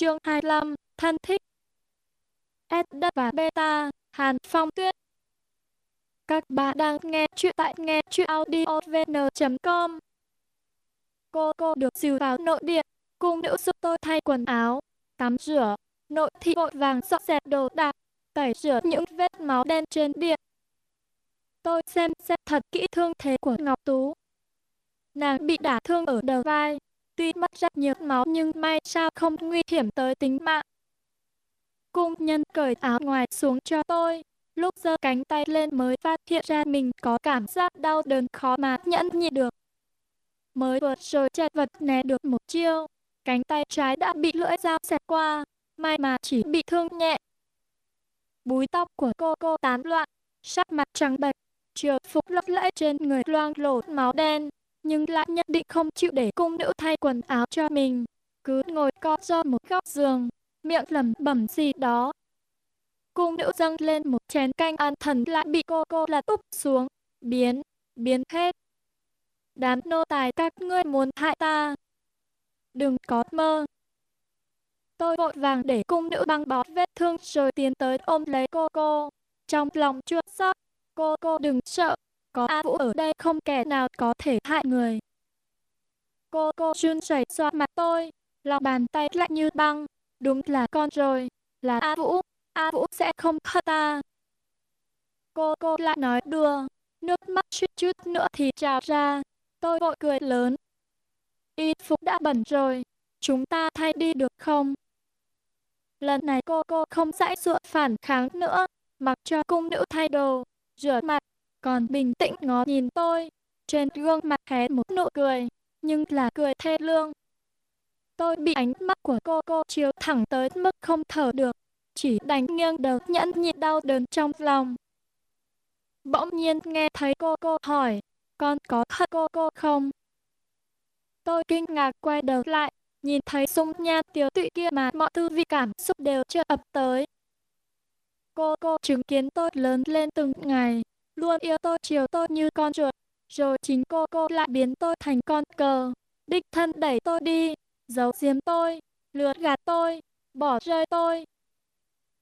Chương 25, thân thích. S đất và beta, Hàn Phong Tuyết. Các bạn đang nghe chuyện tại nghe chuyện audiovn.com. Cô cô được dìu vào nội điện, cùng nữ giúp tôi thay quần áo, tắm rửa. Nội thị vội vàng dọn dẹp đồ đạc, tẩy rửa những vết máu đen trên điện. Tôi xem xét thật kỹ thương thế của Ngọc Tú. Nàng bị đả thương ở đầu vai, tuy mất rất nhiều máu nhưng may sao không nguy hiểm tới tính mạng. Cung nhân cởi áo ngoài xuống cho tôi, lúc giơ cánh tay lên mới phát hiện ra mình có cảm giác đau đớn khó mà nhẫn nhịn được. Mới vượt rồi chặt vật né được một chiêu, cánh tay trái đã bị lưỡi dao xẹt qua, may mà chỉ bị thương nhẹ. Búi tóc của cô cô tán loạn, sắc mặt trắng bệch, chiều phục lấp lẫy trên người loang lổ máu đen, nhưng lại nhất định không chịu để cung nữ thay quần áo cho mình, cứ ngồi co do một góc giường, miệng lẩm bẩm gì đó. Cung nữ dâng lên một chén canh an thần lại bị cô cô lật úp xuống, biến, biến hết. Đám nô tài các ngươi muốn hại ta. Đừng có mơ. Tôi vội vàng để cung nữ băng bó vết thương rồi tiến tới ôm lấy cô cô. Trong lòng chua xót, cô cô đừng sợ, có A Vũ ở đây không kẻ nào có thể hại người. Cô cô run rẩy xoa mặt tôi, lòng bàn tay lạnh như băng. Đúng là con rồi, là A Vũ, A Vũ sẽ không hận ta. Cô cô lại nói đùa, nước mắt chút chút nữa thì trào ra. Tôi vội cười lớn. Y phục đã bẩn rồi, chúng ta thay đi được không? Lần này cô cô không dãy dụa phản kháng nữa, mặc cho cung nữ thay đồ, rửa mặt, còn bình tĩnh ngó nhìn tôi. Trên gương mặt hé một nụ cười, nhưng là cười thê lương. Tôi bị ánh mắt của cô cô chiếu thẳng tới mức không thở được, chỉ đành nghiêng đầu nhẫn nhịn đau đớn trong lòng. Bỗng nhiên nghe thấy cô cô hỏi, con có hận cô cô không? Tôi kinh ngạc quay đầu lại, nhìn thấy sung nha tiểu tụy kia mà mọi tư vị cảm xúc đều chưa ập tới. Cô cô chứng kiến tôi lớn lên từng ngày, luôn yêu tôi chiều tôi như con chuột, rồi chính cô cô lại biến tôi thành con cờ, đích thân đẩy tôi đi, giấu giếm tôi, lừa gạt tôi, bỏ rơi tôi.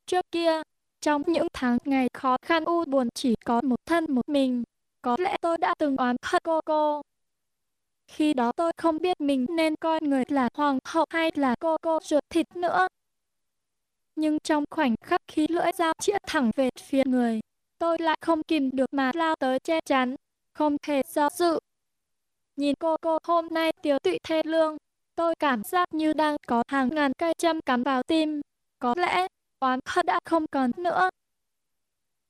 Trước kia, trong những tháng ngày khó khăn u buồn chỉ có một thân một mình, có lẽ tôi đã từng oán hận cô cô. Khi đó tôi không biết mình nên coi người là hoàng hậu hay là cô cô ruột thịt nữa. Nhưng trong khoảnh khắc khi lưỡi dao chĩa thẳng về phía người, tôi lại không kìm được mà lao tới che chắn, không thể do dự. Nhìn cô cô hôm nay tiếu tụy thê lương, tôi cảm giác như đang có hàng ngàn cây châm cắm vào tim. Có lẽ, oán hận đã không còn nữa.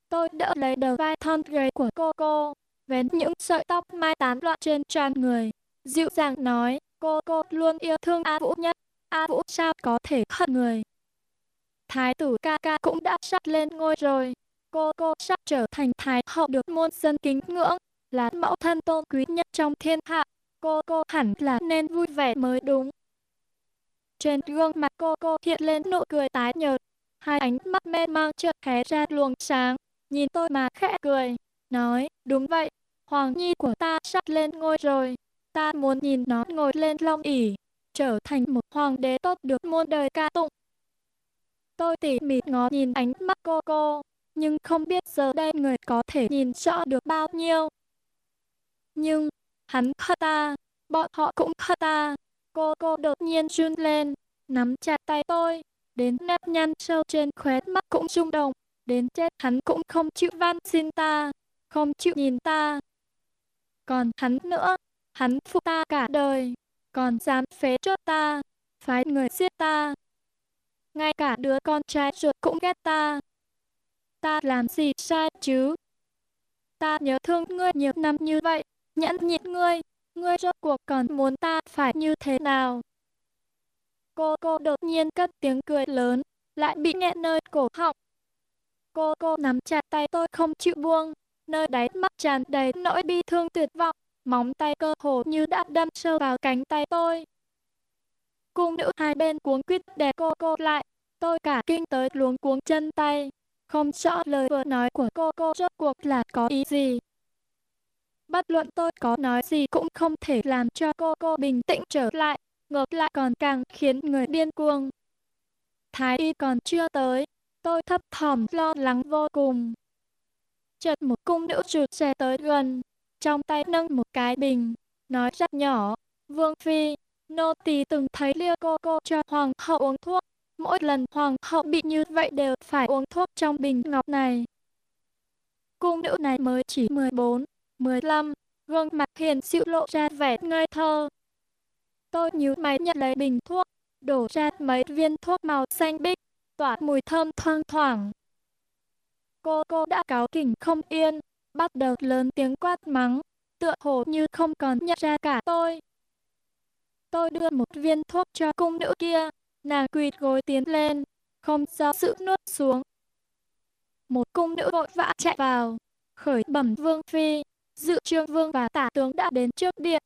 Tôi đỡ lấy đầu vai thon gầy của cô cô, vén những sợi tóc mai tán loạn trên trán người. Dịu dàng nói, cô cô luôn yêu thương A Vũ nhất. A Vũ sao có thể hận người. Thái tử ca ca cũng đã sắp lên ngôi rồi, cô cô sắp trở thành thái hậu được muôn dân kính ngưỡng, là mẫu thân tôn quý nhất trong thiên hạ. Cô cô hẳn là nên vui vẻ mới đúng. Trên gương mặt cô cô hiện lên nụ cười tái nhợt, hai ánh mắt mê mang chợt hé ra luồng sáng, nhìn tôi mà khẽ cười, nói, đúng vậy, Hoàng Nhi của ta sắp lên ngôi rồi, ta muốn nhìn nó ngồi lên long ỷ, trở thành một hoàng đế tốt được muôn đời ca tụng. Tôi tỉ mỉ ngó nhìn ánh mắt cô cô, nhưng không biết giờ đây người có thể nhìn rõ được bao nhiêu. Nhưng, hắn hận ta, bọn họ cũng hận ta. Cô cô đột nhiên run lên, nắm chặt tay tôi, đến nếp nhăn sâu trên khóe mắt cũng rung động, đến chết hắn cũng không chịu van xin ta, không chịu nhìn ta. Còn hắn nữa, hắn phụ ta cả đời, còn dám phế cho ta, phái người giết ta. Ngay cả đứa con trai ruột cũng ghét ta, ta làm gì sai chứ? Ta nhớ thương ngươi nhiều năm như vậy, nhẫn nhịn ngươi, ngươi rốt cuộc còn muốn ta phải như thế nào? Cô cô đột nhiên cất tiếng cười lớn, lại bị nghẹn nơi cổ họng. Cô cô nắm chặt tay tôi không chịu buông, nơi đáy mắt tràn đầy nỗi bi thương tuyệt vọng, móng tay cơ hồ như đã đâm sâu vào cánh tay tôi. Cung nữ hai bên cuống quýt đè cô cô lại, tôi cả kinh tới luống cuống chân tay. Không rõ lời vừa nói của cô cô rốt cuộc là có ý gì. Bất luận tôi có nói gì cũng không thể làm cho cô cô bình tĩnh trở lại, ngược lại còn càng khiến người điên cuồng. thái y còn chưa tới, tôi thấp thỏm lo lắng vô cùng. Chợt một cung nữ rụt xe tới gần, trong tay nâng một cái bình, nói rất nhỏ, Vương Phi, nô tỳ từng thấy liêu cô cô cho hoàng hậu uống thuốc, mỗi lần hoàng hậu bị như vậy đều phải uống thuốc trong bình ngọc này. Cung nữ này mới chỉ 14, 15, gương mặt hiền dịu lộ ra vẻ ngây thơ. Tôi nhíu mày nhận lấy bình thuốc, đổ ra mấy viên thuốc màu xanh bích, tỏa mùi thơm thoang thoảng. Cô cô đã cáo kỉnh không yên, bắt đầu lớn tiếng quát mắng, tựa hồ như không còn nhận ra cả tôi. Tôi đưa một viên thuốc cho cung nữ kia, nàng quỳ gối tiến lên, không do sự nuốt xuống. Một cung nữ vội vã chạy vào, khởi bẩm vương phi, dự trương vương và tả tướng đã đến trước điện.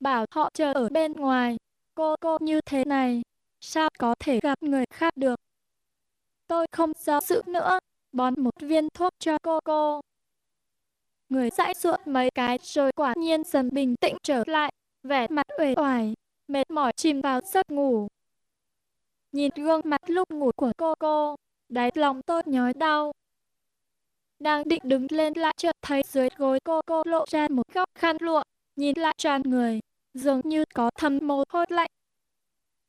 Bảo họ chờ ở bên ngoài, cô cô như thế này, sao có thể gặp người khác được. Tôi không do sự nữa, bón một viên thuốc cho cô cô. Người dãi ruột mấy cái rồi quả nhiên dần bình tĩnh trở lại, vẻ mặt uể oải, mệt mỏi chìm vào giấc ngủ. Nhìn gương mặt lúc ngủ của cô cô, đáy lòng tôi nhói đau. Đang định đứng lên lại chợt thấy dưới gối cô cô lộ ra một góc khăn lụa, nhìn lại tràn người, dường như có thâm mồ hôi lạnh.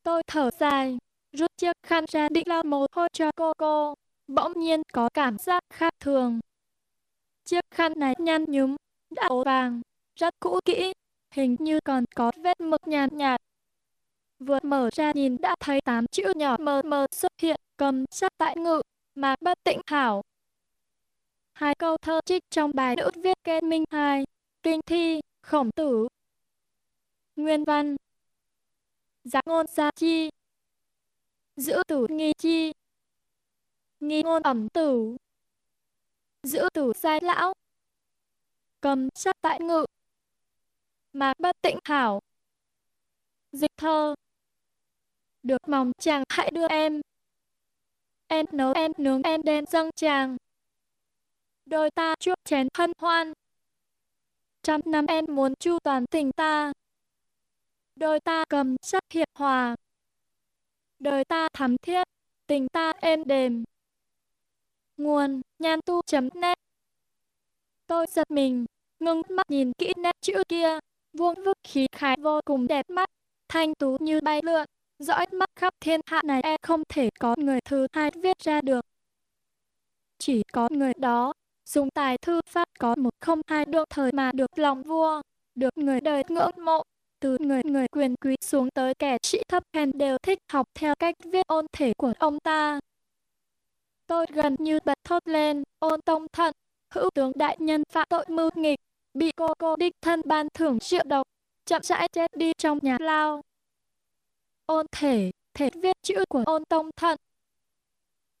Tôi thở dài, rút chiếc khăn ra định lau mồ hôi cho cô cô, bỗng nhiên có cảm giác khác thường. Chiếc khăn này nhăn nhúm, đã ố vàng, rất cũ kỹ, hình như còn có vết mực nhàn nhạt, nhạt. Vừa mở ra nhìn đã thấy tám chữ nhỏ mờ mờ xuất hiện, cầm sắc tại ngự, mà bất tĩnh hảo. Hai câu thơ trích trong bài nữ viết kê minh hai, kinh thi, khổng tử. Nguyên văn. Giá ngôn gia chi. Giữ tử nghi chi. Nghi ngôn ẩm tử. Giữ tử sai lão. Cầm sắc tại ngự Mà bất tĩnh hảo. Dịch thơ. Được mong chàng hãy đưa em. Em nấu em nướng em đem dâng chàng. Đôi ta chuốc chén hân hoan. Trăm năm em muốn chu toàn tình ta. Đôi ta cầm sắc hiệp hòa. Đời ta thắm thiết Tình ta êm đềm. Nguồn nhan tu.net Tôi giật mình, ngưng mắt nhìn kỹ nét chữ kia, vuông vức khí khái vô cùng đẹp mắt, thanh tú như bay lượn, dõi mắt khắp thiên hạ này e không thể có người thứ hai viết ra được. Chỉ có người đó, dùng tài thư pháp có một không hai đương thời mà được lòng vua, được người đời ngưỡng mộ, từ người người quyền quý xuống tới kẻ sĩ thấp hèn đều thích học theo cách viết ôn thể của ông ta. Tôi gần như bật thốt lên, ôn tông thận, hữu tướng đại nhân phạm tội mưu nghịch, bị cô cô đích thân ban thưởng triệu độc, chậm rãi chết đi trong nhà lao. Ôn thể, thể viết chữ của ôn tông thận.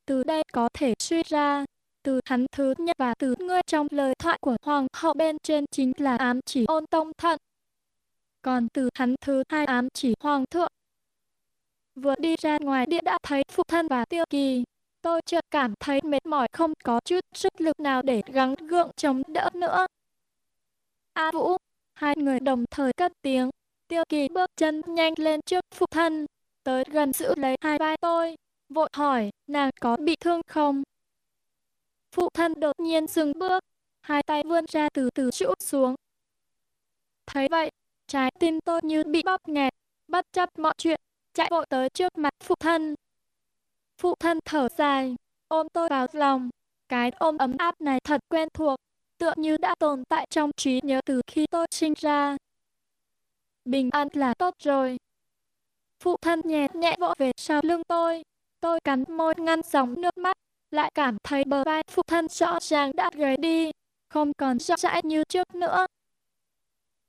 Từ đây có thể suy ra, từ hắn thứ nhất và từ ngươi trong lời thoại của hoàng hậu bên trên chính là ám chỉ ôn tông thận. Còn từ hắn thứ hai ám chỉ hoàng thượng. Vừa đi ra ngoài điện đã thấy phụ thân và tiêu kỳ, Tôi chợt cảm thấy mệt mỏi không có chút sức lực nào để gắng gượng chống đỡ nữa. A Vũ, hai người đồng thời cất tiếng. Tiêu kỳ bước chân nhanh lên trước phụ thân, tới gần giữ lấy hai vai tôi, vội hỏi nàng có bị thương không? Phụ thân đột nhiên dừng bước, hai tay vươn ra từ từ trụ xuống. Thấy vậy, trái tim tôi như bị bóp nghẹt, bất chấp mọi chuyện, chạy vội tới trước mặt phụ thân, Phụ thân thở dài, ôm tôi vào lòng. Cái ôm ấm áp này thật quen thuộc, tựa như đã tồn tại trong trí nhớ từ khi tôi sinh ra. Bình an là tốt rồi. Phụ thân nhẹ nhẹ vỗ về sau lưng tôi. Tôi cắn môi ngăn dòng nước mắt, lại cảm thấy bờ vai phụ thân rõ ràng đã rời đi, không còn rõ rãi như trước nữa.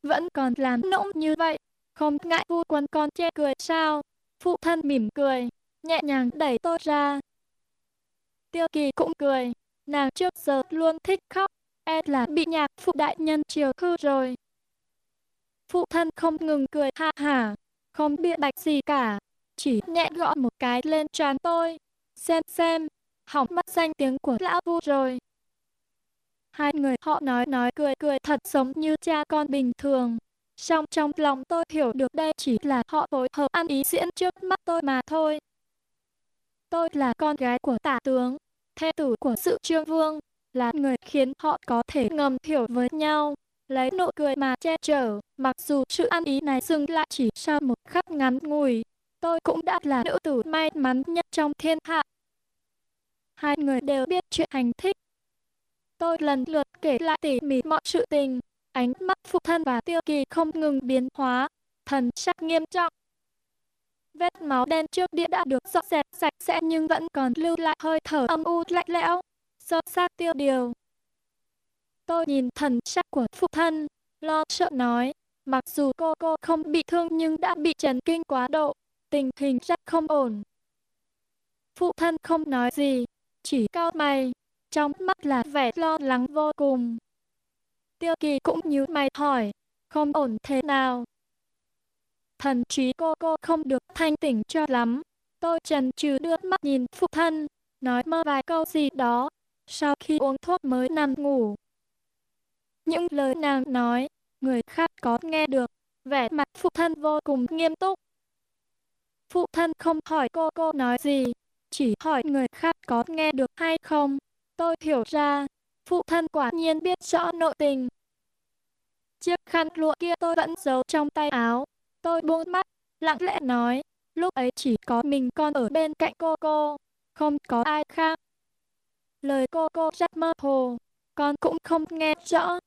Vẫn còn làm nũng như vậy, không ngại vu quần con che cười sao? Phụ thân mỉm cười, nhẹ nhàng đẩy tôi ra. Tiêu kỳ cũng cười, nàng trước giờ luôn thích khóc, e là bị nhạc phụ đại nhân chiều hư rồi. Phụ thân không ngừng cười ha hả, không bịa bạch gì cả, chỉ nhẹ gõ một cái lên trán tôi. Xem xem, hỏng mất danh tiếng của lão vu rồi. Hai người họ nói nói cười cười thật giống như cha con bình thường. Song trong lòng tôi hiểu được đây chỉ là họ phối hợp ăn ý diễn trước mắt tôi mà thôi. tôi là con gái của tả tướng, thê tử của sự trương vương, là người khiến họ có thể ngầm hiểu với nhau, lấy nụ cười mà che chở, mặc dù sự ăn ý này dừng lại chỉ sau một khắc ngắn ngủi, tôi cũng đã là nữ tử may mắn nhất trong thiên hạ. Hai người đều biết chuyện hành thích. Tôi lần lượt kể lại tỉ mỉ mọi sự tình, ánh mắt phụ thân và tiêu kỳ không ngừng biến hóa, thần sắc nghiêm trọng. Vết máu đen trước đĩa đã được dọn dẹp sạch sẽ nhưng vẫn còn lưu lại hơi thở âm u lạnh lẽo, do sát tiêu điều. Tôi nhìn thần sắc của phụ thân, lo sợ nói, mặc dù cô cô không bị thương nhưng đã bị chấn kinh quá độ, tình hình rất không ổn. Phụ thân không nói gì, chỉ cao mày, trong mắt là vẻ lo lắng vô cùng. Tiêu kỳ cũng nhíu mày hỏi, không ổn thế nào? Thần trí cô cô không được thanh tỉnh cho lắm. Tôi trần trừ đưa mắt nhìn phụ thân, nói mơ vài câu gì đó, sau khi uống thuốc mới nằm ngủ. Những lời nàng nói, người khác có nghe được, vẻ mặt phụ thân vô cùng nghiêm túc. Phụ thân không hỏi cô cô nói gì, chỉ hỏi người khác có nghe được hay không. Tôi hiểu ra, phụ thân quả nhiên biết rõ nội tình. Chiếc khăn lụa kia tôi vẫn giấu trong tay áo. Tôi buông mắt, lặng lẽ nói, lúc ấy chỉ có mình con ở bên cạnh cô cô, không có ai khác. Lời cô cô rất mơ hồ, con cũng không nghe rõ.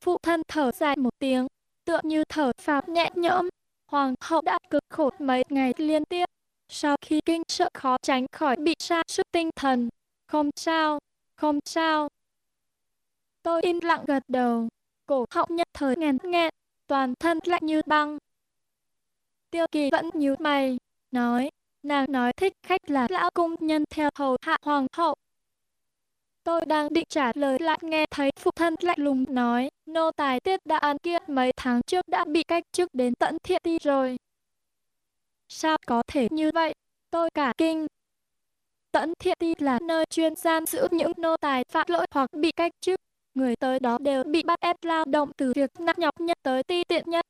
Phụ thân thở dài một tiếng, tựa như thở phào nhẹ nhõm. Hoàng hậu đã cực khổ mấy ngày liên tiếp. Sau khi kinh sợ khó tránh khỏi bị sa sức tinh thần. Không sao, không sao. Tôi im lặng gật đầu, cổ họng nhất thời nghẹn nghẹn, toàn thân lạnh như băng. Tiêu kỳ vẫn nhíu mày, nói, nàng nói thích khách là lão cung nhân theo hầu hạ hoàng hậu. Tôi đang định trả lời lại nghe thấy phụ thân lạnh lùng nói, nô tài tiết đã ăn kia mấy tháng trước đã bị cách chức đến tận thiện ti rồi. Sao có thể như vậy? Tôi cả kinh. Tận thiện ti là nơi chuyên gian giữ những nô tài phạm lỗi hoặc bị cách chức. Người tới đó đều bị bắt ép lao động từ việc nặng nhọc nhất tới ti tiện nhất.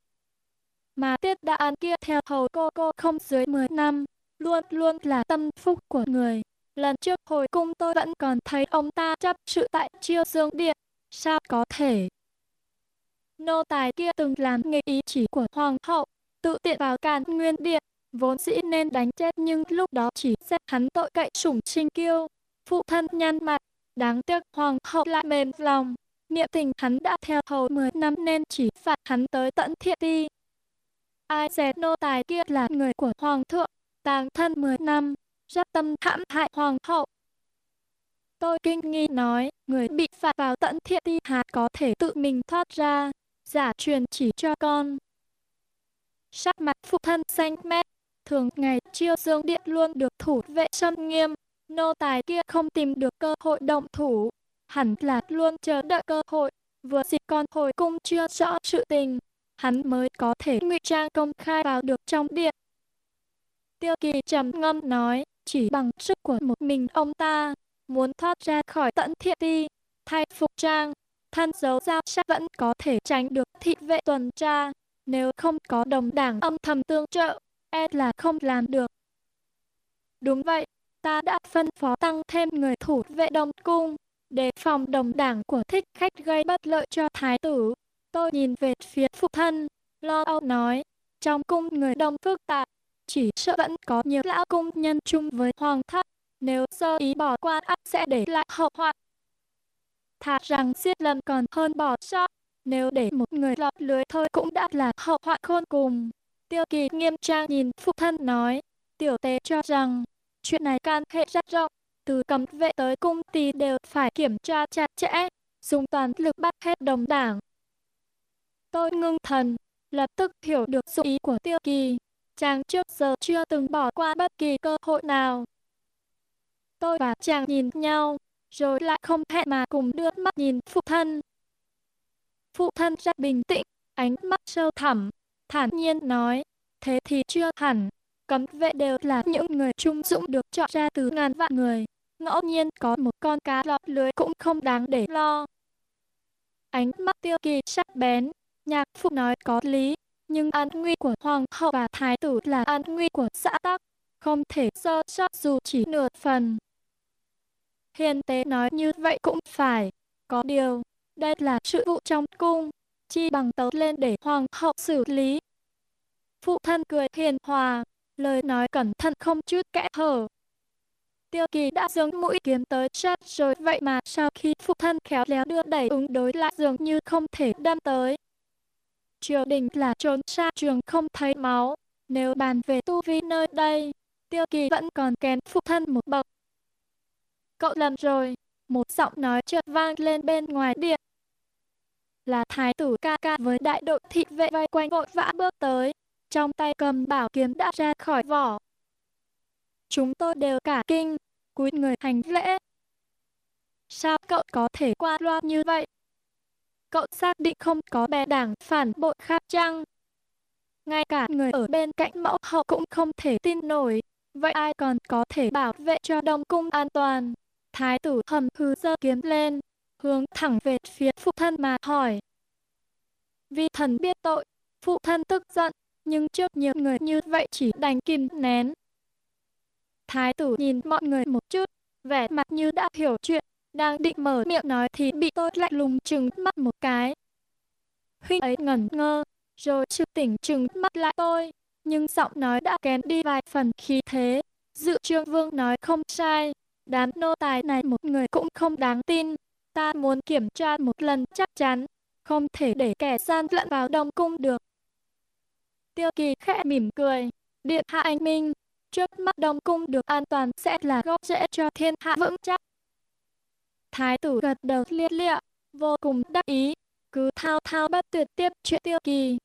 Mà tiết đã ăn kia theo hầu cô cô không dưới 10 năm, luôn luôn là tâm phúc của người. Lần trước hồi cung tôi vẫn còn thấy ông ta chấp sự tại chiêu dương điện. Sao có thể? Nô tài kia từng làm nghề ý chỉ của hoàng hậu, tự tiện vào càn nguyên điện, vốn dĩ nên đánh chết nhưng lúc đó chỉ xét hắn tội cậy sủng sinh kiêu. Phụ thân nhăn mặt, đáng tiếc hoàng hậu lại mềm lòng. Niệm tình hắn đã theo hầu 10 năm nên chỉ phạt hắn tới tận thiện ti. Ai dè nô tài kia là người của hoàng thượng, tàng thân 10 năm, giáp tâm hãm hại hoàng hậu. Tôi kinh nghi nói, người bị phạt vào tận thiện ti hạt có thể tự mình thoát ra, giả truyền chỉ cho con. Sắc mặt phụ thân xanh mét, thường ngày chiêu dương điện luôn được thủ vệ sân nghiêm, nô tài kia không tìm được cơ hội động thủ, hẳn là luôn chờ đợi cơ hội, vừa dịp con hồi cung chưa rõ sự tình, hắn mới có thể ngụy trang công khai vào được trong điện. Tiêu kỳ trầm ngâm nói, chỉ bằng sức của một mình ông ta, muốn thoát ra khỏi tận thiện ti, thay phục trang, thân dấu giao sắc vẫn có thể tránh được thị vệ tuần tra. Nếu không có đồng đảng âm thầm tương trợ, e là không làm được. Đúng vậy, ta đã phân phó tăng thêm người thủ vệ đồng cung, để phòng đồng đảng của thích khách gây bất lợi cho thái tử. Tôi nhìn về phía phụ thân, lo âu nói, trong cung người đông phức tạp, chỉ sợ vẫn có nhiều lão cung nhân chung với hoàng thất, nếu sơ ý bỏ qua ắt sẽ để lại hậu họa. Thà rằng giết lầm còn hơn bỏ sót, nếu để một người lọt lưới thôi cũng đã là hậu họa khôn cùng. Tiêu kỳ nghiêm trang nhìn phụ thân nói, tiểu tế cho rằng, chuyện này can hệ rất rộng, từ cấm vệ tới cung tì đều phải kiểm tra chặt chẽ, dùng toàn lực bắt hết đồng đảng. Tôi ngưng thần, lập tức hiểu được dụng ý của tiêu kỳ, chàng trước giờ chưa từng bỏ qua bất kỳ cơ hội nào. Tôi và chàng nhìn nhau, rồi lại không hẹn mà cùng đưa mắt nhìn phụ thân. Phụ thân rất bình tĩnh, ánh mắt sâu thẳm, thản nhiên nói, thế thì chưa hẳn, cấm vệ đều là những người trung dũng được chọn ra từ ngàn vạn người. Ngẫu nhiên có một con cá lọt lưới cũng không đáng để lo. Ánh mắt tiêu kỳ sắc bén, nhạc phụ nói có lý, nhưng an nguy của hoàng hậu và thái tử là an nguy của xã tắc, không thể sơ sót dù chỉ nửa phần. Hiền tế nói như vậy cũng phải, có điều, đây là sự vụ trong cung, chi bằng tấu lên để hoàng hậu xử lý. Phụ thân cười hiền hòa, lời nói cẩn thận không chút kẽ hở. Tiêu kỳ đã dâng mũi kiếm tới sát rồi vậy mà sau khi phụ thân khéo léo đưa đẩy ứng đối lại dường như không thể đâm tới. Triều đình là trốn xa trường không thấy máu, nếu bàn về tu vi nơi đây, tiêu kỳ vẫn còn kén phụ thân một bậc. Cậu lầm rồi, một giọng nói chợt vang lên bên ngoài điện. Là thái tử ca ca với đại đội thị vệ vây quanh vội vã bước tới, trong tay cầm bảo kiếm đã ra khỏi vỏ. Chúng tôi đều cả kinh, cúi người hành lễ. Sao cậu có thể qua loa như vậy? Cậu xác định không có bè đảng phản bội khác chăng? Ngay cả người ở bên cạnh mẫu hậu cũng không thể tin nổi. Vậy ai còn có thể bảo vệ cho đông cung an toàn? Thái tử hầm hư giơ kiếm lên, hướng thẳng về phía phụ thân mà hỏi. Vì thần biết tội, phụ thân tức giận, nhưng trước nhiều người như vậy chỉ đành kìm nén. Thái tử nhìn mọi người một chút, vẻ mặt như đã hiểu chuyện, đang định mở miệng nói thì bị tôi lạnh lùng trừng mắt một cái. Huynh ấy ngẩn ngơ, rồi trực tỉnh trừng mắt lại tôi, nhưng giọng nói đã kém đi vài phần khí thế. Dự trương vương nói không sai, đám nô tài này một người cũng không đáng tin. Ta muốn kiểm tra một lần chắc chắn, không thể để kẻ gian lận vào đông cung được. Tiêu kỳ khẽ mỉm cười, điện hạ anh minh, trước mắt đông cung được an toàn sẽ là gốc rễ cho thiên hạ vững chắc. Thái tử gật đầu liệt lịa, vô cùng đắc ý, cứ thao thao bất tuyệt tiếp chuyện tiêu kỳ.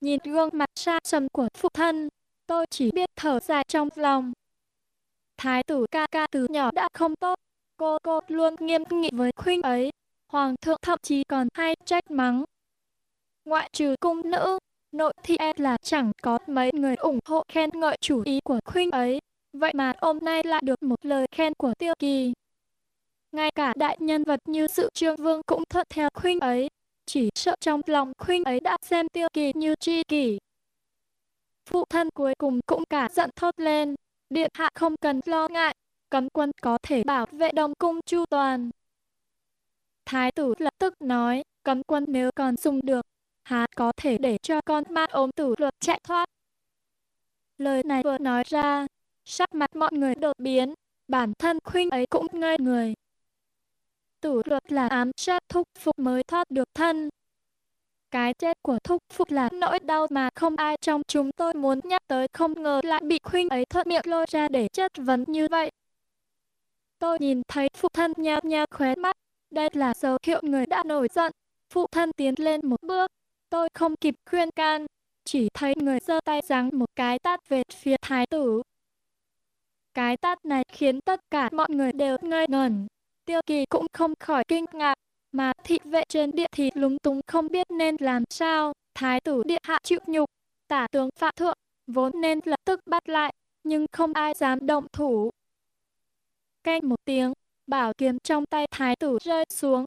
Nhìn gương mặt xa sầm của phụ thân, tôi chỉ biết thở dài trong lòng. Thái tử ca ca từ nhỏ đã không tốt, cô cô luôn nghiêm nghị với khuynh ấy, hoàng thượng thậm chí còn hay trách mắng. Ngoại trừ cung nữ, nội thị e là chẳng có mấy người ủng hộ khen ngợi chủ ý của khuynh ấy, vậy mà hôm nay lại được một lời khen của tiêu kỳ. Ngay cả đại nhân vật như sự trương vương cũng thuận theo khuynh ấy, chỉ sợ trong lòng khuynh ấy đã xem tiêu kỳ như tri kỷ. Phụ thân cuối cùng cũng cả giận thốt lên, điện hạ không cần lo ngại, cấm quân có thể bảo vệ đông cung chu toàn. Thái tử lập tức nói, cấm quân nếu còn dùng được, há có thể để cho con ma ốm tử luật chạy thoát. Lời này vừa nói ra, sắc mặt mọi người đột biến, bản thân khuynh ấy cũng ngây người tử luật là ám sát thúc phục mới thoát được thân. Cái chết của thúc phục là nỗi đau mà không ai trong chúng tôi muốn nhắc tới không ngờ lại bị khuynh ấy thuận miệng lôi ra để chất vấn như vậy. Tôi nhìn thấy phụ thân nheo nheo khóe mắt, đây là dấu hiệu người đã nổi giận. Phụ thân tiến lên một bước, tôi không kịp khuyên can, chỉ thấy người giơ tay giáng một cái tát về phía thái tử. Cái tát này khiến tất cả mọi người đều ngây ngẩn, Tiêu kỳ cũng không khỏi kinh ngạc, mà thị vệ trên điện thì lúng túng không biết nên làm sao. Thái tử điện hạ chịu nhục, tả tướng phạm thượng, vốn nên lập tức bắt lại, nhưng không ai dám động thủ. Canh một tiếng, bảo kiếm trong tay thái tử rơi xuống.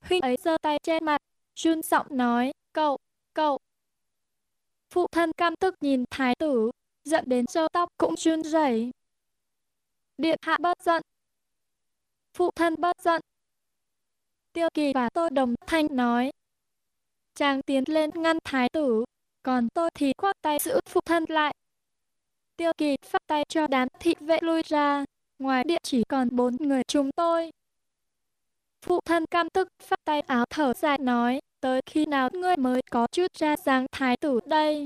Huynh ấy giơ tay che mặt, run giọng nói, cậu, cậu. Phụ thân cam tức nhìn thái tử, giận đến sơ tóc cũng run rẩy. Điện hạ bất giận, phụ thân bất giận. Tiêu kỳ và tôi đồng thanh nói. Chàng tiến lên ngăn thái tử, còn tôi thì khoác tay giữ phụ thân lại. Tiêu kỳ phát tay cho đám thị vệ lui ra, ngoài điện chỉ còn bốn người chúng tôi. Phụ thân cam tức phát tay áo thở dài nói, tới khi nào ngươi mới có chút ra dáng thái tử đây.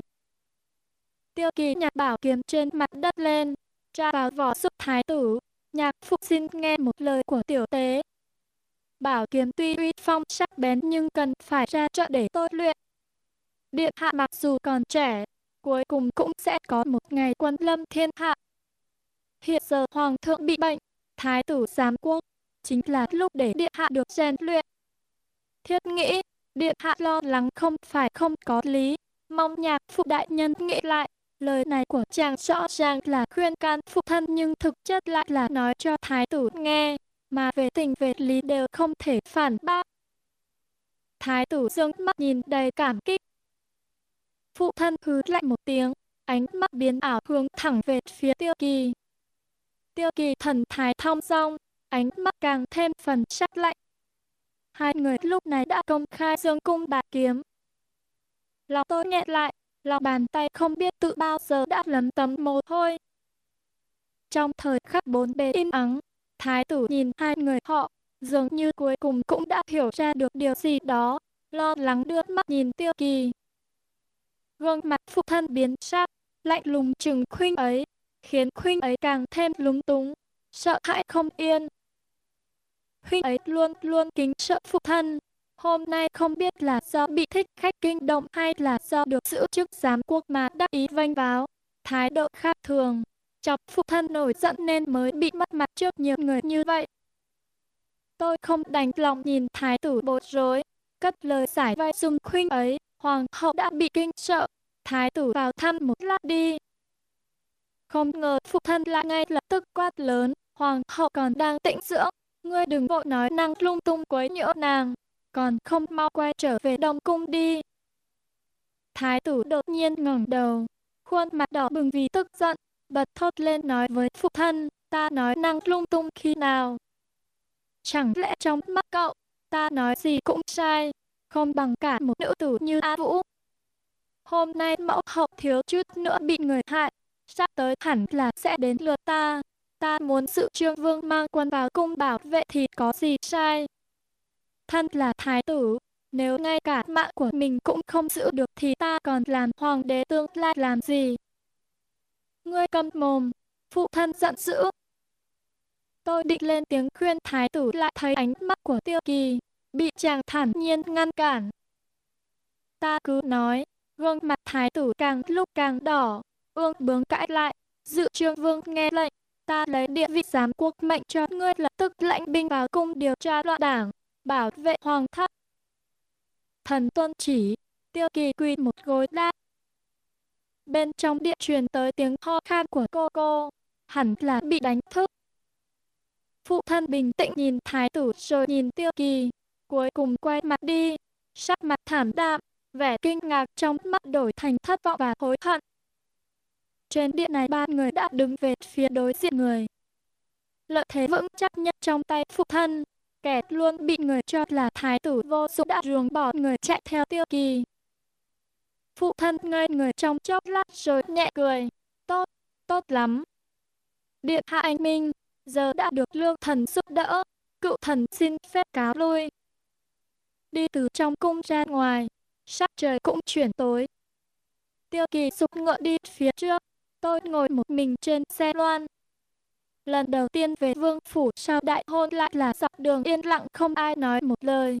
Tiêu kỳ nhặt bảo kiếm trên mặt đất lên, tra vào vỏ giúp thái tử, Nhạc phụ xin nghe một lời của tiểu tế. Bảo kiếm tuy uy phong sắc bén nhưng cần phải ra trận để tôi luyện. Điện hạ mặc dù còn trẻ, cuối cùng cũng sẽ có một ngày quân lâm thiên hạ. Hiện giờ hoàng thượng bị bệnh, thái tử giám quốc, chính là lúc để điện hạ được rèn luyện. Thiết nghĩ, điện hạ lo lắng không phải không có lý, mong nhạc phụ đại nhân nghĩ lại. Lời này của chàng rõ ràng là khuyên can phụ thân nhưng thực chất lại là nói cho thái tử nghe, mà về tình về lý đều không thể phản bác. Thái tử dương mắt nhìn đầy cảm kích. Phụ thân hứ lạnh một tiếng, ánh mắt biến ảo hướng thẳng về phía tiêu kỳ. Tiêu kỳ thần thái thong dong, ánh mắt càng thêm phần sắc lạnh. Hai người lúc này đã công khai dương cung bạc kiếm. Lòng tôi nghẹn lại, lòng bàn tay không biết tự bao giờ đã lấm tấm mồ hôi. Trong thời khắc bốn bề im ắng, thái tử nhìn hai người họ, dường như cuối cùng cũng đã hiểu ra được điều gì đó, lo lắng đưa mắt nhìn tiêu kỳ. Gương mặt phụ thân biến sắc, lạnh lùng chừng khuynh ấy, khiến khuynh ấy càng thêm lúng túng, sợ hãi không yên. Huynh ấy luôn luôn kính sợ phụ thân, hôm nay không biết là do bị thích khách kinh động hay là do được giữ chức giám quốc mà đắc ý vanh váo, thái độ khác thường, chọc phụ thân nổi giận nên mới bị mất mặt trước nhiều người như vậy. Tôi không đành lòng nhìn thái tử bối rối, cất lời giải vai dung khuynh ấy, hoàng hậu đã bị kinh sợ, thái tử vào thăm một lát đi. Không ngờ phụ thân lại ngay lập tức quát lớn, hoàng hậu còn đang tĩnh dưỡng, ngươi đừng vội nói năng lung tung quấy nhiễu nàng, còn không mau quay trở về đông cung đi. Thái tử đột nhiên ngẩng đầu, khuôn mặt đỏ bừng vì tức giận, bật thốt lên nói với phụ thân, ta nói năng lung tung khi nào. Chẳng lẽ trong mắt cậu, ta nói gì cũng sai, không bằng cả một nữ tử như A Vũ. Hôm nay mẫu hậu thiếu chút nữa bị người hại, sắp tới hẳn là sẽ đến lượt ta. Ta muốn sự trương vương mang quân vào cung bảo vệ thì có gì sai. Thân là thái tử, nếu ngay cả mạng của mình cũng không giữ được thì ta còn làm hoàng đế tương lai làm gì? Ngươi câm mồm, phụ thân giận dữ. Tôi định lên tiếng khuyên thái tử lại thấy ánh mắt của tiêu kỳ, bị chàng thản nhiên ngăn cản. Ta cứ nói, gương mặt thái tử càng lúc càng đỏ, ương bướng cãi lại, dự trương vương nghe lệnh, ta lấy địa vị giám quốc mệnh cho ngươi lập tức lãnh binh vào cung điều tra loạn đảng, bảo vệ hoàng thất. Thần tuân chỉ, tiêu kỳ quỳ một gối đáp. Bên trong điện truyền tới tiếng ho khan của cô cô, hẳn là bị đánh thức. Phụ thân bình tĩnh nhìn thái tử rồi nhìn tiêu kỳ, cuối cùng quay mặt đi, sắc mặt thảm đạm, vẻ kinh ngạc trong mắt đổi thành thất vọng và hối hận. Trên điện này ba người đã đứng về phía đối diện người. Lợi thế vững chắc nhất trong tay phụ thân, kẻ luôn bị người cho là thái tử vô dụng đã ruồng bỏ người chạy theo tiêu kỳ. Phụ thân ngây người trong chốc lát rồi nhẹ cười, tốt, tốt lắm. Điện hạ anh minh, giờ đã được lương thần giúp đỡ, cựu thần xin phép cáo lui. Đi từ trong cung ra ngoài, sắc trời cũng chuyển tối. Tiêu kỳ sụp ngựa đi phía trước, tôi ngồi một mình trên xe loan. Lần đầu tiên về vương phủ sau đại hôn lại là dọc đường yên lặng không ai nói một lời.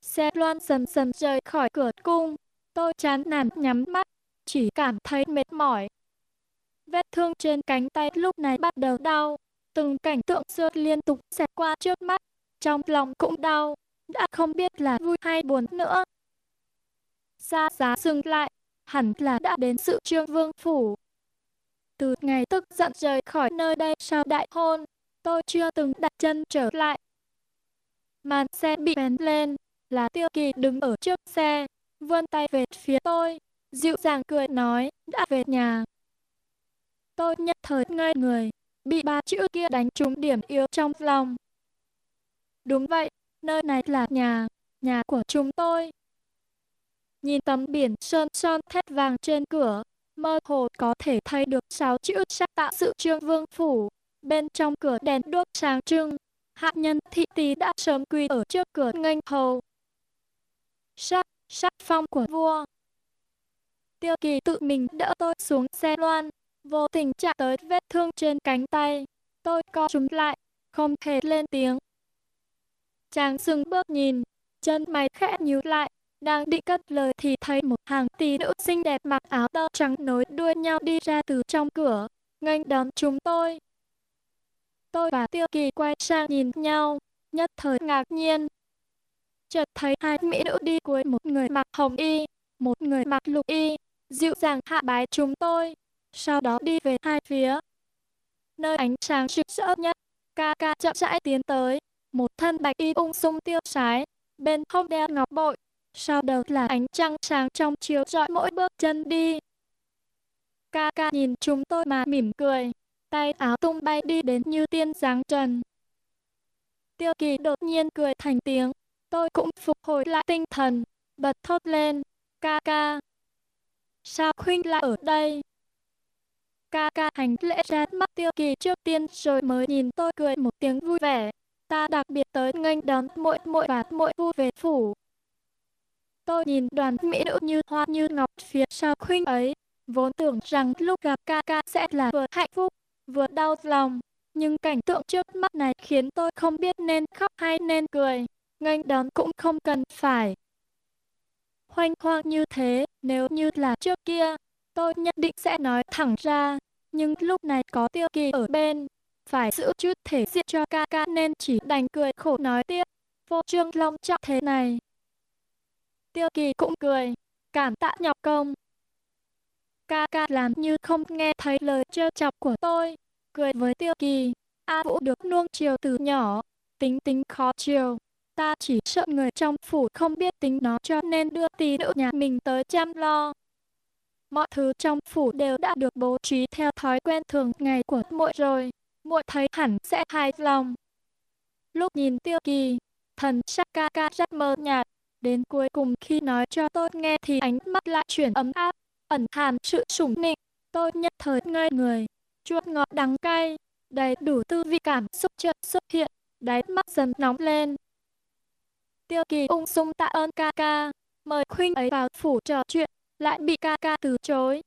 Xe loan dần dần rời khỏi cửa cung, tôi chán nản nhắm mắt, chỉ cảm thấy mệt mỏi. Vết thương trên cánh tay lúc này bắt đầu đau, từng cảnh tượng xưa liên tục xẹt qua trước mắt, trong lòng cũng đau, đã không biết là vui hay buồn nữa. Xa giá dừng lại, hẳn là đã đến sự trương vương phủ. Từ ngày tức giận rời khỏi nơi đây sau đại hôn, tôi chưa từng đặt chân trở lại. Màn xe bị bén lên, là tiêu kỳ đứng ở trước xe, vươn tay về phía tôi, dịu dàng cười nói, đã về nhà. Tôi nhất thời ngây người, bị ba chữ kia đánh trúng điểm yếu trong lòng. Đúng vậy, nơi này là nhà, nhà của chúng tôi. Nhìn tấm biển sơn son thét vàng trên cửa, mơ hồ có thể thấy được sáu chữ sắc tạo sự trương vương phủ. Bên trong cửa đèn đuốc sáng trưng, hạ nhân thị tỳ đã sớm quỳ ở trước cửa nghênh hầu. Sắc, sắc phong của vua. Tiêu kỳ tự mình đỡ tôi xuống xe loan, vô tình chạm tới vết thương trên cánh tay. Tôi co chúng lại, không thể lên tiếng. Chàng dừng bước nhìn, chân mày khẽ nhíu lại, đang định cất lời thì thấy một hàng tỷ nữ xinh đẹp mặc áo tơ trắng nối đuôi nhau đi ra từ trong cửa, nghênh đón chúng tôi. Tôi và Tiêu Kỳ quay sang nhìn nhau, nhất thời ngạc nhiên. Chợt thấy hai mỹ nữ đi cuối một người mặc hồng y, một người mặc lục y, dịu dàng hạ bái chúng tôi, sau đó đi về hai phía. Nơi ánh sáng rực rỡ nhất, ca ca chậm rãi tiến tới, một thân bạch y ung dung tiêu sái, bên hông đeo ngọc bội, sau đầu là ánh trăng sáng trong chiếu rọi mỗi bước chân đi. Ca ca nhìn chúng tôi mà mỉm cười, tay áo tung bay đi đến như tiên giáng trần. Tiêu kỳ đột nhiên cười thành tiếng, tôi cũng phục hồi lại tinh thần, bật thốt lên, ca ca. Sao Khuynh lại ở đây? Ca ca hành lễ ra mắt tiêu kỳ trước tiên rồi mới nhìn tôi cười một tiếng vui vẻ. Ta đặc biệt tới nghênh đón muội muội và muội vu về phủ. Tôi nhìn đoàn mỹ nữ như hoa như ngọc phía sau Khuynh ấy, vốn tưởng rằng lúc gặp ca ca sẽ là vừa hạnh phúc, vừa đau lòng. Nhưng cảnh tượng trước mắt này khiến tôi không biết nên khóc hay nên cười. Nghênh đón cũng không cần phải. Hoanh hoang như thế, nếu như là trước kia, tôi nhất định sẽ nói thẳng ra. Nhưng lúc này có tiêu kỳ ở bên, phải giữ chút thể diện cho ca ca nên chỉ đành cười khổ nói tiếp. Vô trương long trọng thế này. Tiêu kỳ cũng cười, cảm tạ nhọc công. Ca ca làm như không nghe thấy lời trêu chọc của tôi, cười với tiêu kỳ. A Vũ được nuông chiều từ nhỏ, tính tính khó chiều. Ta chỉ sợ người trong phủ không biết tính nó cho nên đưa tí nữ nhà mình tới chăm lo. Mọi thứ trong phủ đều đã được bố trí theo thói quen thường ngày của muội rồi. Muội thấy hẳn sẽ hài lòng. Lúc nhìn tiêu kỳ, thần sắc ca ca rất mơ nhạt. Đến cuối cùng khi nói cho tôi nghe thì ánh mắt lại chuyển ấm áp, ẩn hàm sự sủng nịnh. Tôi nhất thời ngây người, chuột ngọt đắng cay, đầy đủ tư vị cảm xúc chợt xuất hiện, đáy mắt dần nóng lên. Tiêu kỳ ung dung tạ ơn ca ca, mời khuynh ấy vào phủ trò chuyện, lại bị ca ca từ chối.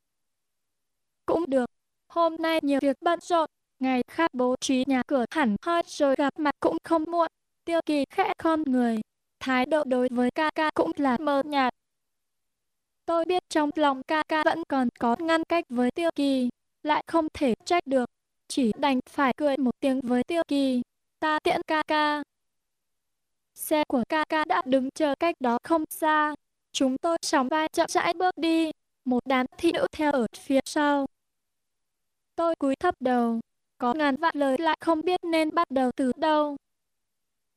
Cũng được, hôm nay nhiều việc bận rộn, ngày khác bố trí nhà cửa hẳn hoi rồi gặp mặt cũng không muộn. Tiêu kỳ khẽ con người, thái độ đối với ca ca cũng là mờ nhạt. Tôi biết trong lòng ca ca vẫn còn có ngăn cách với tiêu kỳ, lại không thể trách được, chỉ đành phải cười một tiếng với tiêu kỳ. Ta tiễn ca ca. Xe của ca ca đã đứng chờ cách đó không xa. Chúng tôi sóng vai chậm rãi bước đi, một đám thị nữ theo ở phía sau. Tôi cúi thấp đầu, có ngàn vạn lời lại không biết nên bắt đầu từ đâu.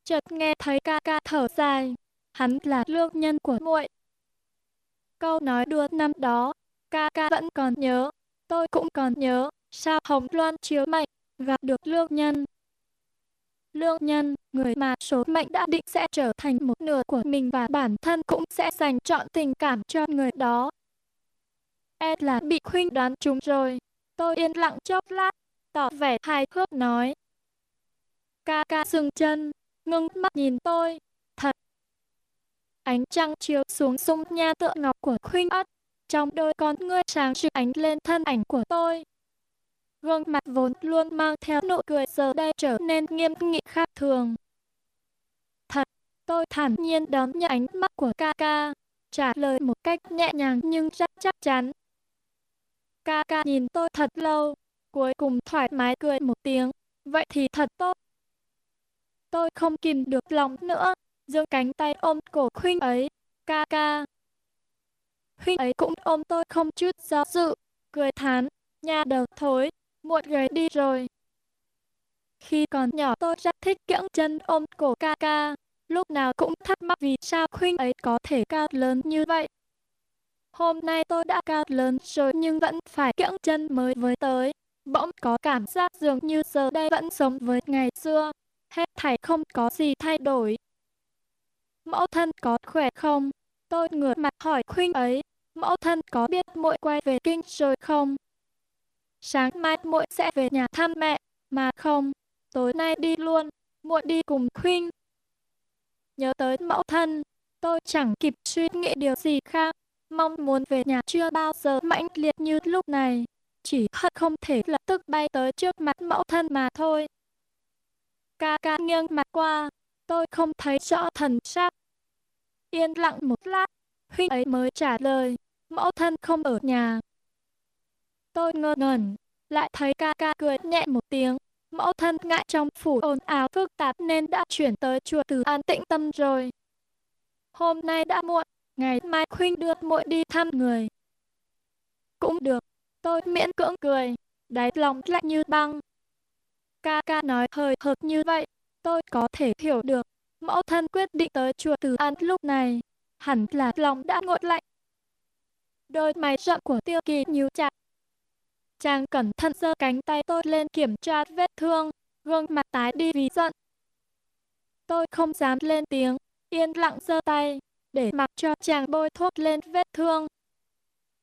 Chợt nghe thấy ca ca thở dài, hắn là lương nhân của muội. Câu nói đùa năm đó, ca ca vẫn còn nhớ, tôi cũng còn nhớ, sao Hồng Loan chiếu mệnh, gặp được lương nhân. Lương nhân, người mà số mệnh đã định sẽ trở thành một nửa của mình và bản thân cũng sẽ dành trọn tình cảm cho người đó. E là bị khuynh đoán chúng rồi. Tôi yên lặng chốc lát, tỏ vẻ hài hước nói. Ca ca dừng chân, ngưng mắt nhìn tôi. Thật. Ánh trăng chiếu xuống sung nha tượng ngọc của khuynh ất. Trong đôi con ngươi sáng trực ánh lên thân ảnh của tôi. Gương mặt vốn luôn mang theo nụ cười giờ đây trở nên nghiêm nghị khác thường. Thật, tôi thản nhiên đón nhận ánh mắt của ca ca, trả lời một cách nhẹ nhàng nhưng rất chắc chắn. Ca ca nhìn tôi thật lâu, cuối cùng thoải mái cười một tiếng, vậy thì thật tốt. Tôi không kìm được lòng nữa, giương cánh tay ôm cổ huynh ấy, ca ca. Huynh ấy cũng ôm tôi không chút do dự, cười thán, nhà đầu thối, muộn gầy đi rồi. Khi còn nhỏ tôi rất thích kiễng chân ôm cổ ca ca, lúc nào cũng thắc mắc vì sao huynh ấy có thể cao lớn như vậy. Hôm nay tôi đã cao lớn rồi nhưng vẫn phải kiễng chân mới với tới. Bỗng có cảm giác dường như giờ đây vẫn sống với ngày xưa. Hết thảy không có gì thay đổi. Mẫu thân có khỏe không? Tôi ngửa mặt hỏi khuyên ấy. Mẫu thân có biết muội quay về kinh rồi không? Sáng mai muội sẽ về nhà thăm mẹ, mà không, tối nay đi luôn, muội đi cùng khuyên. Nhớ tới mẫu thân, tôi chẳng kịp suy nghĩ điều gì khác, mong muốn về nhà chưa bao giờ mãnh liệt như lúc này, chỉ hận không thể lập tức bay tới trước mặt mẫu thân mà thôi. Ca ca nghiêng mặt qua, tôi không thấy rõ thần sắc. Yên lặng một lát, huynh ấy mới trả lời, mẫu thân không ở nhà. Tôi ngơ ngẩn, lại thấy ca ca cười nhẹ một tiếng. Mẫu thân ngại trong phủ ồn ào phức tạp nên đã chuyển tới chùa từ an tĩnh tâm rồi. Hôm nay đã muộn, ngày mai huynh đưa muội đi thăm người. Cũng được, tôi miễn cưỡng cười, đáy lòng lạnh như băng. Ca ca nói hơi hợt như vậy, tôi có thể hiểu được. Mẫu thân quyết định tới chùa Từ An lúc này, hẳn là lòng đã nguội lạnh. Đôi mày rậm của tiêu kỳ nhíu chặt, Chàng cẩn thận giơ cánh tay tôi lên kiểm tra vết thương, gương mặt tái đi vì giận. Tôi không dám lên tiếng, yên lặng giơ tay, để mặc cho chàng bôi thuốc lên vết thương.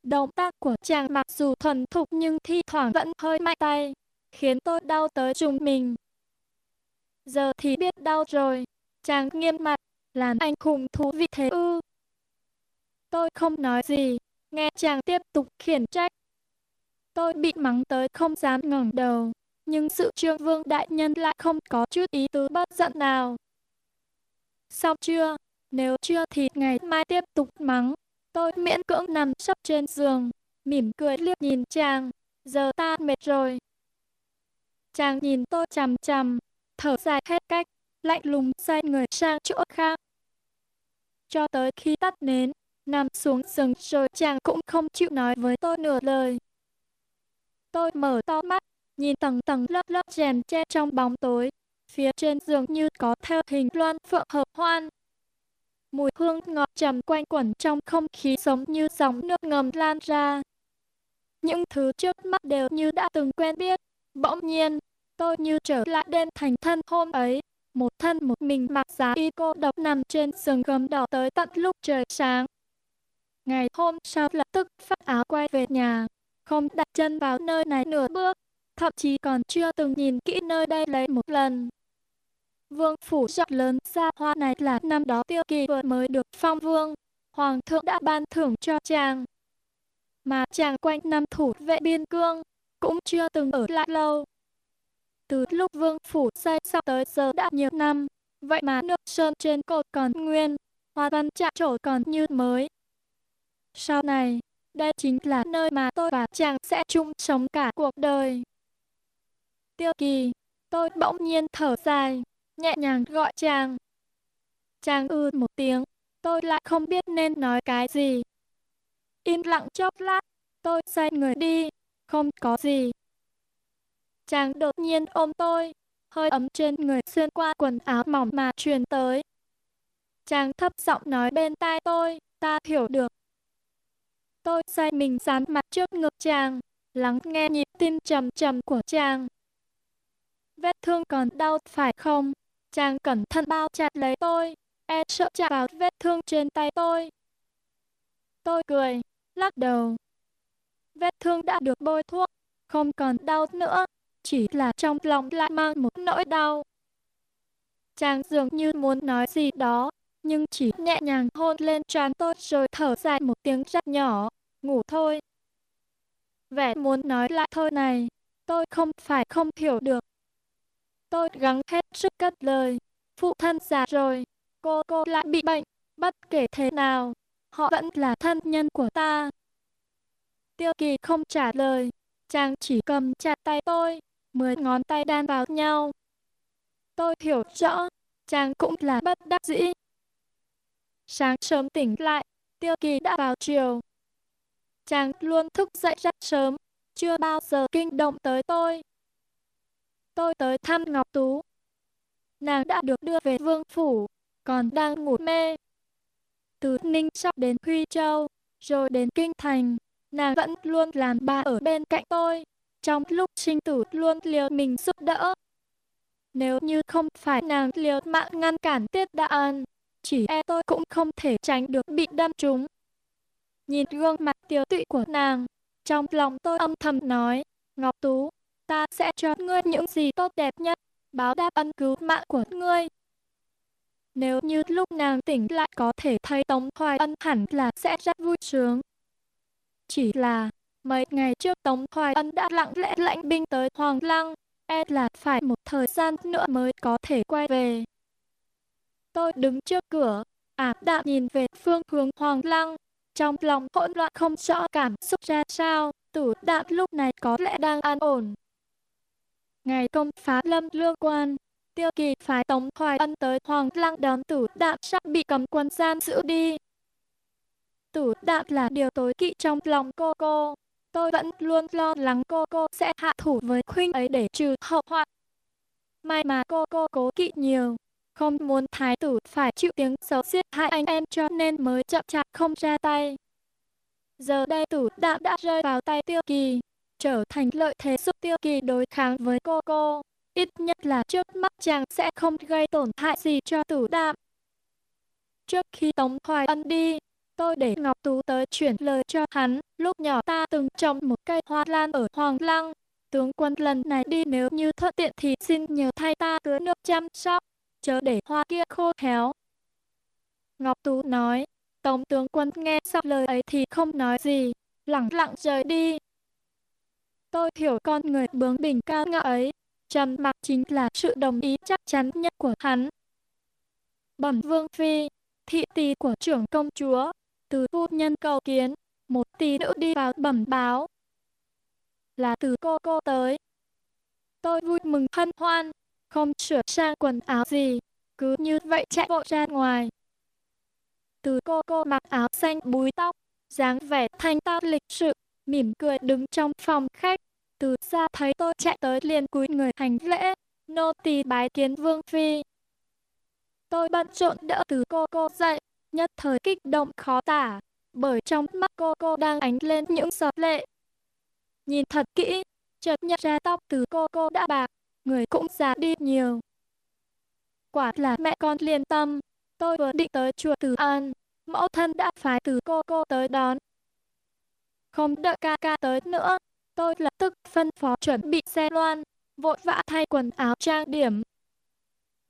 Động tác của chàng mặc dù thuần thục nhưng thi thoảng vẫn hơi mạnh tay, khiến tôi đau tới trùng mình. Giờ thì biết đau rồi, chàng nghiêm mặt, làm anh khùng thú vị thế ư. Tôi không nói gì, nghe chàng tiếp tục khiển trách. Tôi bị mắng tới không dám ngẩng đầu, nhưng sự trương vương đại nhân lại không có chút ý tứ bất giận nào. Xong chưa? Nếu chưa thì ngày mai tiếp tục mắng. Tôi miễn cưỡng nằm sấp trên giường, mỉm cười liếc nhìn chàng. Giờ ta mệt rồi. Chàng nhìn tôi chằm chằm, thở dài hết cách, lạnh lùng xoay người sang chỗ khác. Cho tới khi tắt nến, nằm xuống giường rồi chàng cũng không chịu nói với tôi nửa lời. Tôi mở to mắt, nhìn tầng tầng lớp lớp rèm che trong bóng tối. Phía trên giường như có theo hình loan phượng hợp hoan. Mùi hương ngọt trầm quanh quẩn trong không khí giống như dòng nước ngầm lan ra. Những thứ trước mắt đều như đã từng quen biết. Bỗng nhiên, tôi như trở lại đêm thành thân hôm ấy. Một thân một mình mặc giá y cô độc nằm trên giường gấm đỏ tới tận lúc trời sáng. Ngày hôm sau lập tức phát áo quay về nhà, không đặt chân vào nơi này nửa bước, thậm chí còn chưa từng nhìn kỹ nơi đây lấy một lần. Vương phủ rộng lớn xa hoa này là năm đó tiêu kỳ vừa mới được phong vương, hoàng thượng đã ban thưởng cho chàng. Mà chàng quanh năm thủ vệ biên cương, cũng chưa từng ở lại lâu. Từ lúc vương phủ xây xong tới giờ đã nhiều năm, vậy mà nước sơn trên cột còn nguyên, hoa văn chạm trổ còn như mới. Sau này, đây chính là nơi mà tôi và chàng sẽ chung sống cả cuộc đời. Tiêu kỳ, tôi bỗng nhiên thở dài, nhẹ nhàng gọi chàng. Chàng ư một tiếng, tôi lại không biết nên nói cái gì. Im lặng chốc lát, tôi xoay người đi, không có gì. Chàng đột nhiên ôm tôi, hơi ấm trên người xuyên qua quần áo mỏng mà truyền tới. Chàng thấp giọng nói bên tai tôi, ta hiểu được. Tôi xoay mình dán mặt trước ngực chàng, lắng nghe nhịp tim trầm trầm của chàng. Vết thương còn đau phải không? Chàng cẩn thận bao chặt lấy tôi, e sợ chạm vào vết thương trên tay tôi. Tôi cười, lắc đầu. Vết thương đã được bôi thuốc, không còn đau nữa, chỉ là trong lòng lại mang một nỗi đau. Chàng dường như muốn nói gì đó, nhưng chỉ nhẹ nhàng hôn lên trán tôi rồi thở dài một tiếng rất nhỏ, ngủ thôi. Vẻ muốn nói lại thôi này, tôi không phải không hiểu được. Tôi gắng hết sức cất lời, phụ thân già rồi, cô cô lại bị bệnh, bất kể thế nào, họ vẫn là thân nhân của ta. Tiêu kỳ không trả lời, chàng chỉ cầm chặt tay tôi, mười ngón tay đan vào nhau. Tôi hiểu rõ, chàng cũng là bất đắc dĩ. Sáng sớm tỉnh lại, tiêu kỳ đã vào chiều. Chàng luôn thức dậy rất sớm, chưa bao giờ kinh động tới tôi. Tôi tới thăm Ngọc Tú. Nàng đã được đưa về vương phủ, còn đang ngủ mê. Từ Ninh sắp đến Huy Châu, rồi đến Kinh Thành, nàng vẫn luôn làm ba ở bên cạnh tôi. Trong lúc sinh tử luôn liều mình giúp đỡ. Nếu như không phải nàng liều mạng ngăn cản tiết đạn, chỉ e tôi cũng không thể tránh được bị đâm trúng. Nhìn gương mặt tiêu tụy của nàng, trong lòng tôi âm thầm nói, Ngọc Tú, ta sẽ cho ngươi những gì tốt đẹp nhất, báo đáp ân cứu mạng của ngươi. Nếu như lúc nàng tỉnh lại có thể thấy Tống Hoài Ân hẳn là sẽ rất vui sướng. Chỉ là, mấy ngày trước Tống Hoài Ân đã lặng lẽ lãnh binh tới Hoàng Lăng, e là phải một thời gian nữa mới có thể quay về. Tôi đứng trước cửa, ảm đạm nhìn về phương hướng Hoàng Lăng, trong lòng hỗn loạn không rõ cảm xúc ra sao, tử đạm lúc này có lẽ đang an ổn. Ngày công phá lâm lương quan, tiêu kỳ phái Tống Hoài Ân tới Hoàng Lăng đón tử đạm sắp bị cầm quân giam giữ đi. Tử đạm là điều tối kỵ trong lòng cô cô. Tôi vẫn luôn lo lắng cô cô sẽ hạ thủ với khuynh ấy để trừ hậu họa. May mà cô cô cố kỵ nhiều, không muốn thái tử phải chịu tiếng xấu giết hại anh em cho nên mới chậm chạp không ra tay. Giờ đây tử đạm đã rơi vào tay tiêu kỳ, trở thành lợi thế giúp tiêu kỳ đối kháng với cô cô. Ít nhất là trước mắt chàng sẽ không gây tổn hại gì cho tử đạm. Trước khi Tống Hoài Ân đi, tôi để Ngọc Tú tới chuyển lời cho hắn. Lúc nhỏ ta từng trồng một cây hoa lan ở Hoàng Lăng. Tướng quân lần này đi nếu như thuận tiện thì xin nhờ thay ta tưới nước chăm sóc, chớ để hoa kia khô héo. Ngọc Tú nói, tổng tướng quân nghe xong lời ấy thì không nói gì, lặng lặng rời đi. Tôi hiểu con người bướng bỉnh cao ngạo ấy, trầm mặc chính là sự đồng ý chắc chắn nhất của hắn. Bẩm vương phi, thị tỳ của trưởng công chúa, từ phu nhân cầu kiến, một tí nữ đi vào bẩm báo. Là từ cô cô tới. Tôi vui mừng hân hoan, không sửa sang quần áo gì, cứ như vậy chạy vội ra ngoài. Từ cô cô mặc áo xanh búi tóc, dáng vẻ thanh tao lịch sự, mỉm cười đứng trong phòng khách. Từ xa thấy tôi chạy tới liền cúi người hành lễ, nô tỳ bái kiến vương phi. Tôi bận rộn đỡ từ cô cô dậy, nhất thời kích động khó tả, bởi trong mắt cô cô đang ánh lên những giọt lệ. Nhìn thật kỹ, chợt nhận ra tóc từ cô cô đã bạc, người cũng già đi nhiều. Quả là mẹ con liên tâm, tôi vừa định tới chùa Từ An, mẫu thân đã phái từ cô cô tới đón. Không đợi ca ca tới nữa, tôi lập tức phân phó chuẩn bị xe loan, vội vã thay quần áo trang điểm.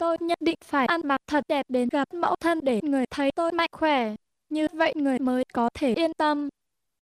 Tôi nhất định phải ăn mặc thật đẹp đến gặp mẫu thân để người thấy tôi mạnh khỏe, như vậy người mới có thể yên tâm.